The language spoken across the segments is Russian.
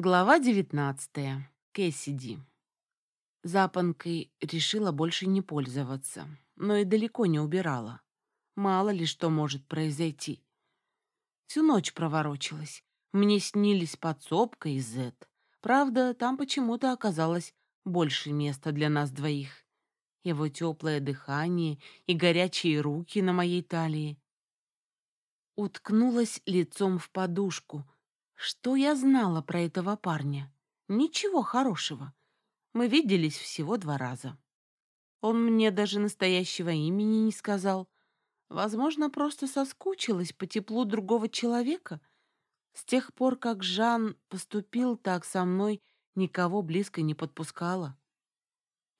Глава девятнадцатая. Кэссиди. Запонкой решила больше не пользоваться, но и далеко не убирала. Мало ли что может произойти. Всю ночь проворочилась. Мне снились подсобка и Зет. Правда, там почему-то оказалось больше места для нас двоих. Его теплое дыхание и горячие руки на моей талии. Уткнулась лицом в подушку — что я знала про этого парня? Ничего хорошего. Мы виделись всего два раза. Он мне даже настоящего имени не сказал. Возможно, просто соскучилась по теплу другого человека. С тех пор, как Жан поступил так со мной, никого близко не подпускала.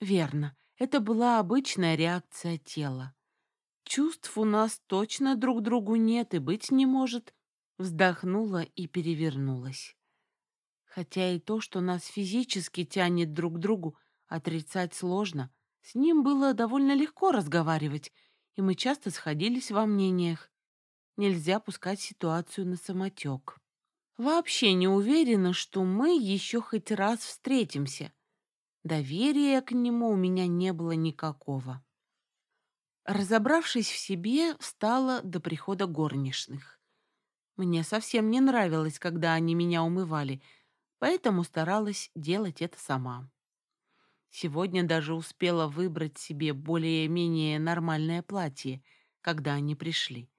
Верно, это была обычная реакция тела. Чувств у нас точно друг другу нет и быть не может, Вздохнула и перевернулась. Хотя и то, что нас физически тянет друг к другу, отрицать сложно. С ним было довольно легко разговаривать, и мы часто сходились во мнениях. Нельзя пускать ситуацию на самотек. Вообще не уверена, что мы еще хоть раз встретимся. Доверия к нему у меня не было никакого. Разобравшись в себе, встала до прихода горничных. Мне совсем не нравилось, когда они меня умывали, поэтому старалась делать это сама. Сегодня даже успела выбрать себе более-менее нормальное платье, когда они пришли.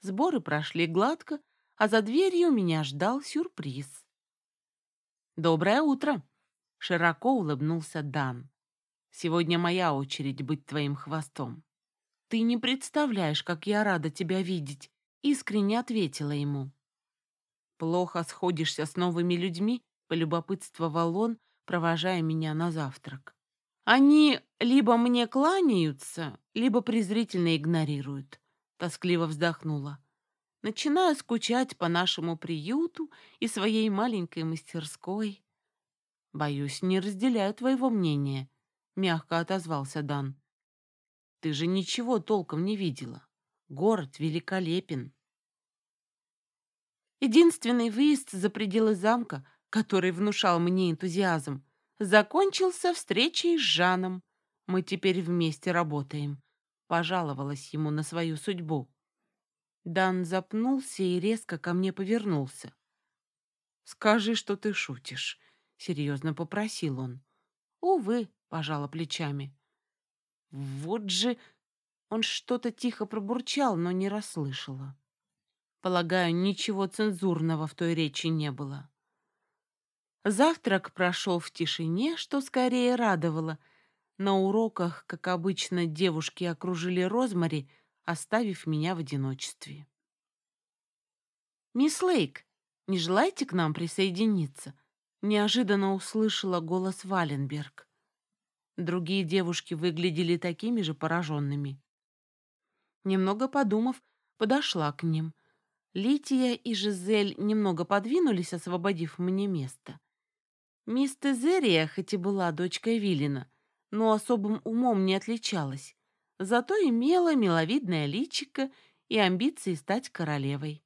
Сборы прошли гладко, а за дверью меня ждал сюрприз. «Доброе утро!» — широко улыбнулся Дан. «Сегодня моя очередь быть твоим хвостом. Ты не представляешь, как я рада тебя видеть!» Искренне ответила ему. «Плохо сходишься с новыми людьми?» — полюбопытствовал он, провожая меня на завтрак. «Они либо мне кланяются, либо презрительно игнорируют», — тоскливо вздохнула. «Начинаю скучать по нашему приюту и своей маленькой мастерской». «Боюсь, не разделяю твоего мнения», — мягко отозвался Дан. «Ты же ничего толком не видела. Город великолепен. Единственный выезд за пределы замка, который внушал мне энтузиазм, закончился встречей с Жаном. Мы теперь вместе работаем. Пожаловалась ему на свою судьбу. Дан запнулся и резко ко мне повернулся. «Скажи, что ты шутишь», — серьезно попросил он. «Увы», — пожала плечами. «Вот же он что-то тихо пробурчал, но не расслышала. Полагаю, ничего цензурного в той речи не было. Завтрак прошел в тишине, что скорее радовало. На уроках, как обычно, девушки окружили Розмари, оставив меня в одиночестве. «Мисс Лейк, не желаете к нам присоединиться?» Неожиданно услышала голос Валенберг. Другие девушки выглядели такими же пораженными. Немного подумав, подошла к ним. Лития и Жизель немного подвинулись, освободив мне место. Мисс Тезерия, хоть и была дочкой Виллина, но особым умом не отличалась, зато имела миловидное личико и амбиции стать королевой.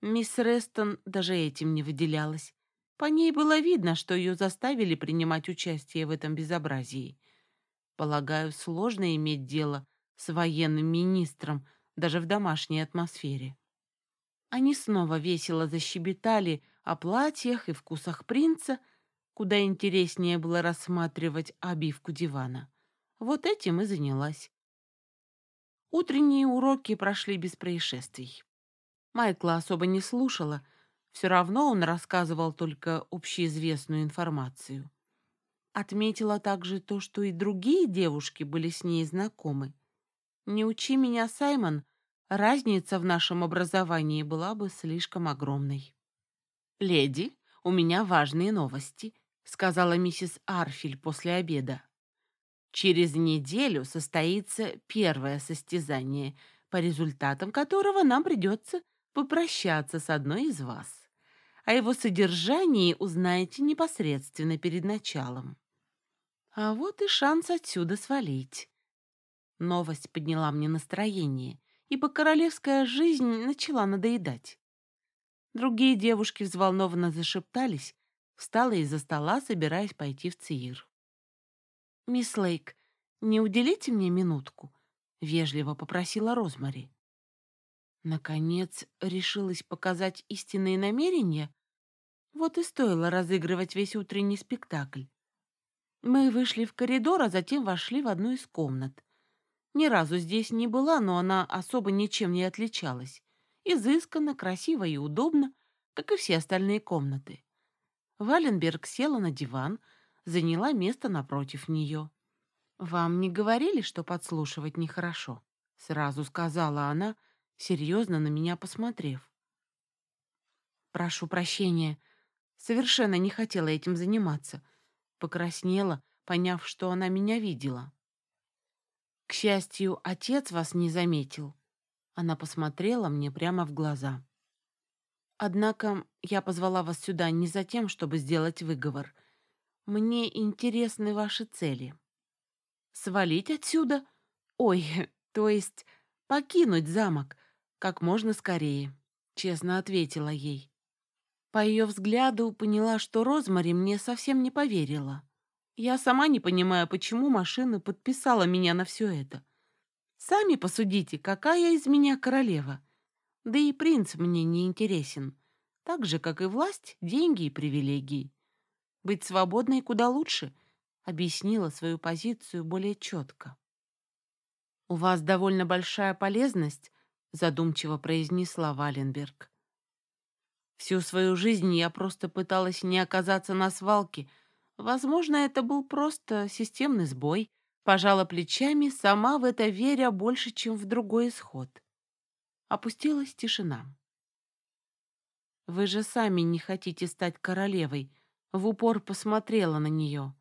Мисс Рестон даже этим не выделялась. По ней было видно, что ее заставили принимать участие в этом безобразии. Полагаю, сложно иметь дело с военным министром даже в домашней атмосфере. Они снова весело защебетали о платьях и вкусах принца, куда интереснее было рассматривать обивку дивана. Вот этим и занялась. Утренние уроки прошли без происшествий. Майкла особо не слушала, все равно он рассказывал только общеизвестную информацию. Отметила также то, что и другие девушки были с ней знакомы. Не учи меня, Саймон, разница в нашем образовании была бы слишком огромной. «Леди, у меня важные новости», — сказала миссис Арфиль после обеда. «Через неделю состоится первое состязание, по результатам которого нам придется попрощаться с одной из вас. О его содержании узнаете непосредственно перед началом. А вот и шанс отсюда свалить. Новость подняла мне настроение, ибо королевская жизнь начала надоедать. Другие девушки взволнованно зашептались, Встала из-за стола, собираясь пойти в ЦИИР. «Мисс Лейк, не уделите мне минутку?» — вежливо попросила Розмари. Наконец, решилась показать истинные намерения? Вот и стоило разыгрывать весь утренний спектакль. Мы вышли в коридор, а затем вошли в одну из комнат. Ни разу здесь не была, но она особо ничем не отличалась. Изысканно, красиво и удобно, как и все остальные комнаты. Валенберг села на диван, заняла место напротив нее. «Вам не говорили, что подслушивать нехорошо?» — сразу сказала она, серьезно на меня посмотрев. «Прошу прощения, совершенно не хотела этим заниматься», — покраснела, поняв, что она меня видела. «К счастью, отец вас не заметил». Она посмотрела мне прямо в глаза. «Однако я позвала вас сюда не за тем, чтобы сделать выговор. Мне интересны ваши цели». «Свалить отсюда? Ой, то есть покинуть замок как можно скорее», — честно ответила ей. По ее взгляду поняла, что Розмари мне совсем не поверила. Я сама не понимаю, почему машина подписала меня на все это. Сами посудите, какая из меня королева. Да и принц мне не интересен. Так же, как и власть, деньги и привилегии. Быть свободной куда лучше, объяснила свою позицию более четко. «У вас довольно большая полезность», — задумчиво произнесла Валенберг. «Всю свою жизнь я просто пыталась не оказаться на свалке», Возможно, это был просто системный сбой. Пожала плечами, сама в это веря больше, чем в другой исход. Опустилась тишина. «Вы же сами не хотите стать королевой», — в упор посмотрела на нее.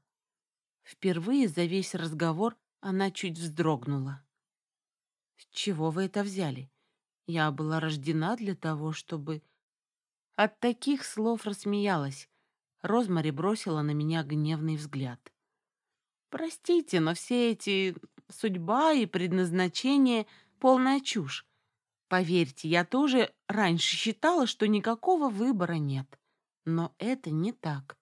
Впервые за весь разговор она чуть вздрогнула. «С чего вы это взяли? Я была рождена для того, чтобы...» От таких слов рассмеялась, Розмари бросила на меня гневный взгляд. «Простите, но все эти судьба и предназначение — полная чушь. Поверьте, я тоже раньше считала, что никакого выбора нет. Но это не так.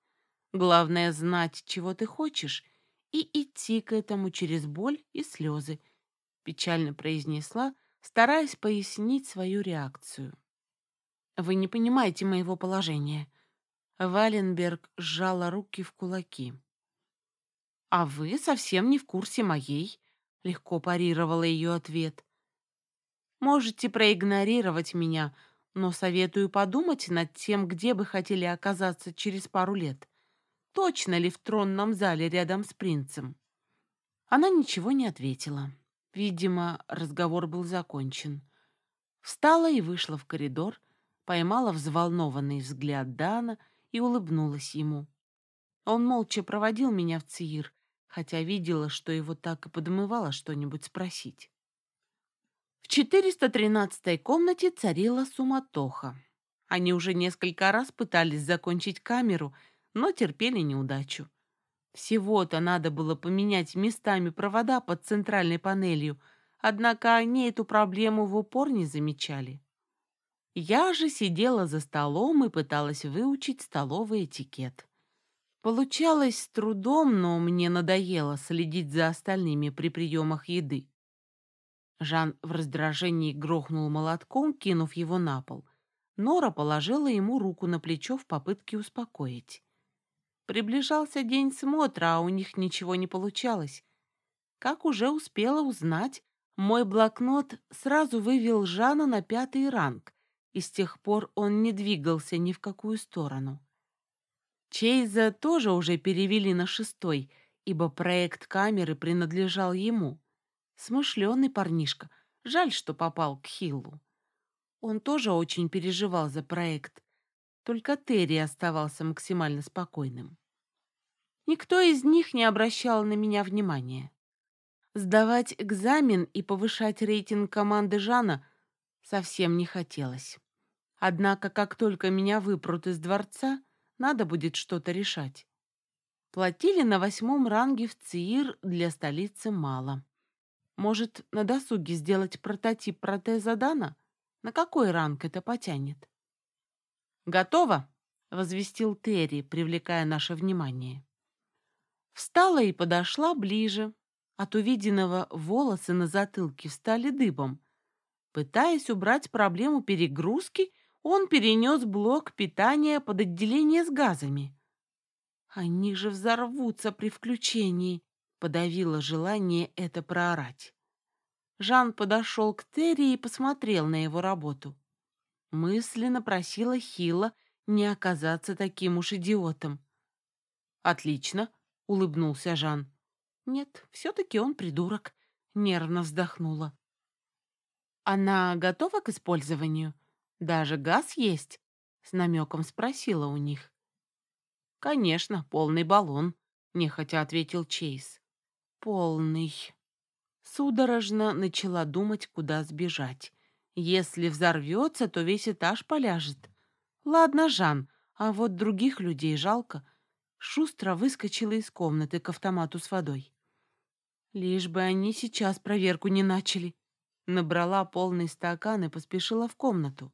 Главное — знать, чего ты хочешь, и идти к этому через боль и слезы», — печально произнесла, стараясь пояснить свою реакцию. «Вы не понимаете моего положения», Валенберг сжала руки в кулаки. «А вы совсем не в курсе моей», — легко парировала ее ответ. «Можете проигнорировать меня, но советую подумать над тем, где бы хотели оказаться через пару лет. Точно ли в тронном зале рядом с принцем?» Она ничего не ответила. Видимо, разговор был закончен. Встала и вышла в коридор, поймала взволнованный взгляд Дана — и улыбнулась ему. Он молча проводил меня в ЦИИР, хотя видела, что его так и подмывало что-нибудь спросить. В 413-й комнате царила суматоха. Они уже несколько раз пытались закончить камеру, но терпели неудачу. Всего-то надо было поменять местами провода под центральной панелью, однако они эту проблему в упор не замечали. Я же сидела за столом и пыталась выучить столовый этикет. Получалось с трудом, но мне надоело следить за остальными при приемах еды. Жан в раздражении грохнул молотком, кинув его на пол. Нора положила ему руку на плечо в попытке успокоить. Приближался день смотра, а у них ничего не получалось. Как уже успела узнать, мой блокнот сразу вывел Жана на пятый ранг, и с тех пор он не двигался ни в какую сторону. Чейза тоже уже перевели на шестой, ибо проект камеры принадлежал ему. Смышленый парнишка, жаль, что попал к Хиллу. Он тоже очень переживал за проект, только Терри оставался максимально спокойным. Никто из них не обращал на меня внимания. Сдавать экзамен и повышать рейтинг команды Жана совсем не хотелось. Однако, как только меня выпрут из дворца, надо будет что-то решать. Платили на восьмом ранге в ЦИИР для столицы мало. Может, на досуге сделать прототип протеза Дана? На какой ранг это потянет? «Готово!» — возвестил Терри, привлекая наше внимание. Встала и подошла ближе. От увиденного волосы на затылке встали дыбом. Пытаясь убрать проблему перегрузки, он перенес блок питания под отделение с газами. «Они же взорвутся при включении», — подавило желание это проорать. Жан подошел к Терри и посмотрел на его работу. Мысленно просила Хила не оказаться таким уж идиотом. «Отлично», — улыбнулся Жан. «Нет, все-таки он придурок», — нервно вздохнула. «Она готова к использованию? Даже газ есть?» — с намеком спросила у них. «Конечно, полный баллон», — нехотя ответил Чейз. «Полный». Судорожно начала думать, куда сбежать. Если взорвется, то весь этаж поляжет. Ладно, Жан, а вот других людей жалко. Шустро выскочила из комнаты к автомату с водой. Лишь бы они сейчас проверку не начали. Набрала полный стакан и поспешила в комнату.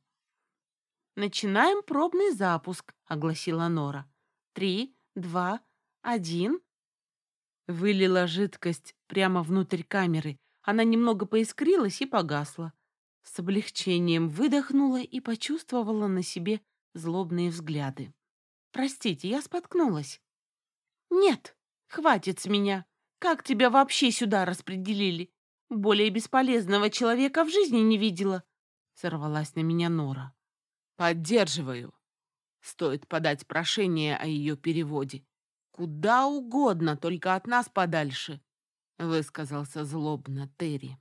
«Начинаем пробный запуск», — огласила Нора. «Три, два, один». Вылила жидкость прямо внутрь камеры. Она немного поискрилась и погасла. С облегчением выдохнула и почувствовала на себе злобные взгляды. «Простите, я споткнулась». «Нет, хватит с меня. Как тебя вообще сюда распределили? Более бесполезного человека в жизни не видела», — сорвалась на меня Нора. «Поддерживаю. Стоит подать прошение о ее переводе. Куда угодно, только от нас подальше», — высказался злобно Терри.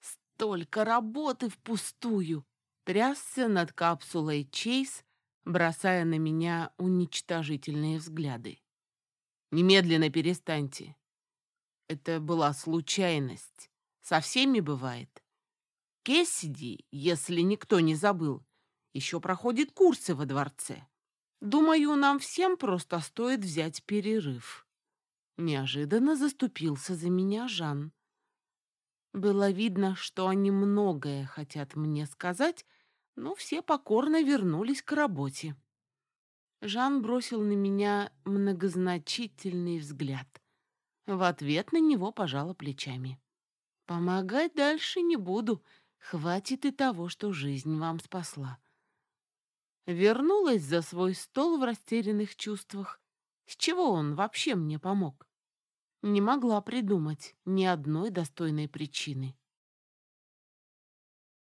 «Столько работы впустую!» трясся над капсулой Чейз, бросая на меня уничтожительные взгляды. «Немедленно перестаньте. Это была случайность. Со всеми бывает. Кессиди, если никто не забыл, еще проходит курсы во дворце. Думаю, нам всем просто стоит взять перерыв». Неожиданно заступился за меня Жан. Было видно, что они многое хотят мне сказать, но все покорно вернулись к работе. Жан бросил на меня многозначительный взгляд. В ответ на него пожала плечами. «Помогать дальше не буду. Хватит и того, что жизнь вам спасла». Вернулась за свой стол в растерянных чувствах. С чего он вообще мне помог? Не могла придумать ни одной достойной причины.